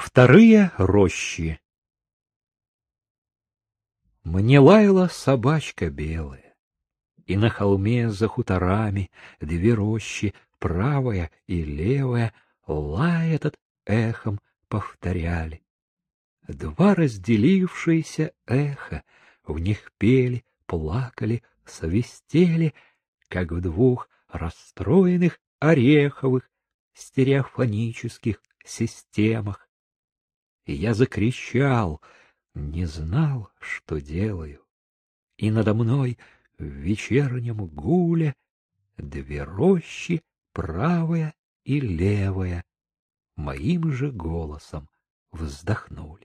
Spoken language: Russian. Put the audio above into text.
Вторые рощи Мне лаяла собачка белая, И на холме за хуторами Две рощи, правая и левая, Лай этот эхом повторяли. Два разделившиеся эха, В них пели, плакали, свистели, Как в двух расстроенных ореховых стереофонических системах и я закричал, не знал, что делаю. И надо мной в вечернем гуле две рощи, правая и левая, моим же голосом вздохнули.